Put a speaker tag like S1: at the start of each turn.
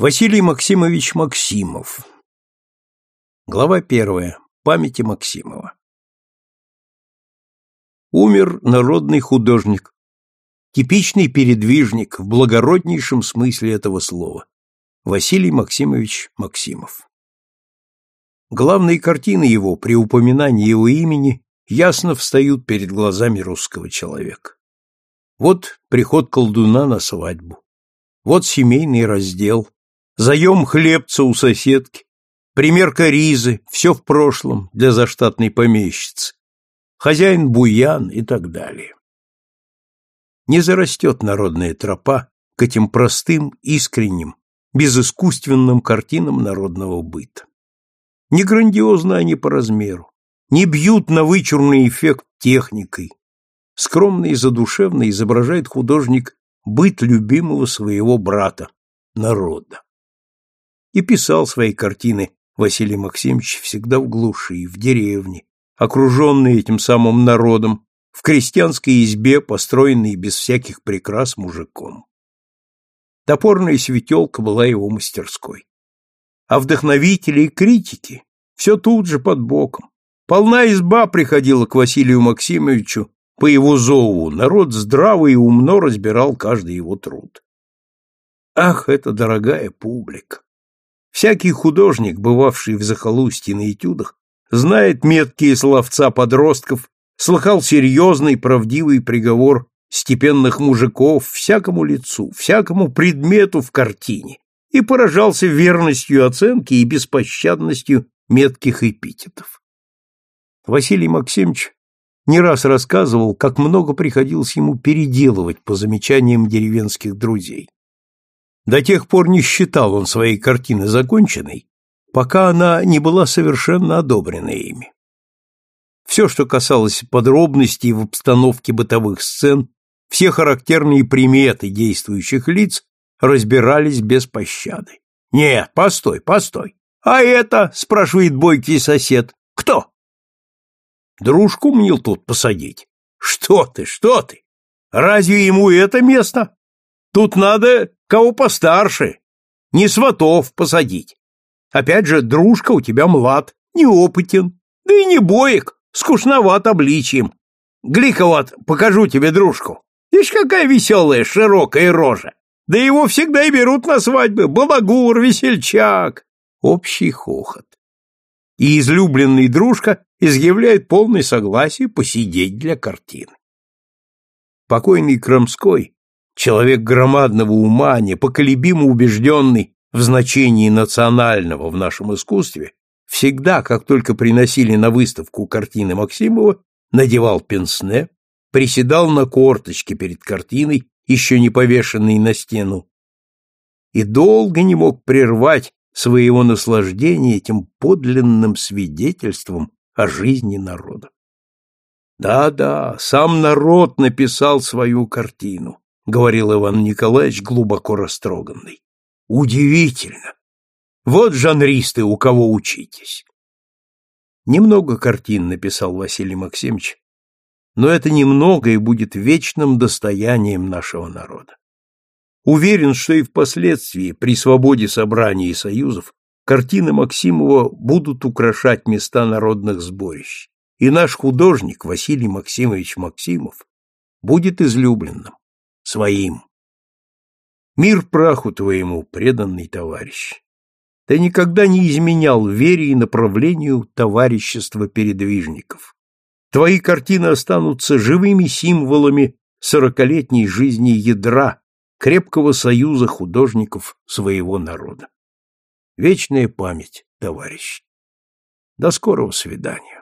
S1: Василий Максимович Максимов. Глава первая. Памяти Максимова. Умер народный художник, типичный передвижник в благороднейшем смысле этого слова. Василий Максимович Максимов. Главные картины его при упоминании его имени ясно встают перед глазами русского человека. Вот приход колдуна на свадьбу. Вот семейный раздел, заем хлебца у соседки, примерка ризы, все в прошлом для заштатной помещицы, хозяин буян и так далее. Не зарастет народная тропа к этим простым, искренним, безыскусственным картинам народного быта. Не грандиозны они по размеру, не бьют на вычурный эффект техникой. Скромно и задушевно изображает художник быт любимого своего брата, народа и писал свои картины Василий Максимович всегда в глуши, в деревне, окруженный этим самым народом, в крестьянской избе, построенной без всяких прикрас мужиком. Топорная светелка была его мастерской. А вдохновители и критики все тут же под боком. Полна изба приходила к Василию Максимовичу по его зову, народ здраво и умно разбирал каждый его труд. Ах, это дорогая публика! Всякий художник, бывавший в захолустье на этюдах, знает меткие словца подростков, слыхал серьезный правдивый приговор степенных мужиков всякому лицу, всякому предмету в картине и поражался верностью оценки и беспощадностью метких эпитетов. Василий Максимович не раз рассказывал, как много приходилось ему переделывать по замечаниям деревенских друзей. До тех пор не считал он своей картины законченной, пока она не была совершенно одобрена ими. Все, что касалось подробностей в обстановке бытовых сцен, все характерные приметы действующих лиц разбирались без пощады. «Нет, постой, постой! А это, — спрашивает бойкий сосед, — кто?» «Дружку мнил тут посадить». «Что ты, что ты? Разве ему это место? Тут надо кого постарше, не сватов посадить. Опять же, дружка у тебя млад, неопытен, да и не боек, скучноват обличием. Глика покажу тебе дружку. Ишь, какая веселая, широкая рожа. Да его всегда и берут на свадьбы, балагур, весельчак. Общий хохот. И излюбленный дружка изъявляет полное согласие посидеть для картины. Покойный Крамской человек громадного ума, непоколебимо убежденный в значении национального в нашем искусстве, всегда, как только приносили на выставку картины Максимова, надевал пенсне, приседал на корточки перед картиной, еще не повешенной на стену, и долго не мог прервать своего наслаждения этим подлинным свидетельством о жизни народа. Да-да, сам народ написал свою картину, — говорил Иван Николаевич, глубоко растроганный. «Удивительно! Вот жанристы, у кого учитесь!» Немного картин написал Василий Максимович, но это немного и будет вечным достоянием нашего народа. Уверен, что и впоследствии, при свободе собраний и союзов, картины Максимова будут украшать места народных сборищ, и наш художник Василий Максимович Максимов будет излюбленным своим. Мир праху твоему, преданный товарищ. Ты никогда не изменял вере и направлению товарищества передвижников. Твои картины останутся живыми символами сорокалетней жизни ядра, крепкого союза художников своего народа. Вечная память, товарищ. До скорого свидания.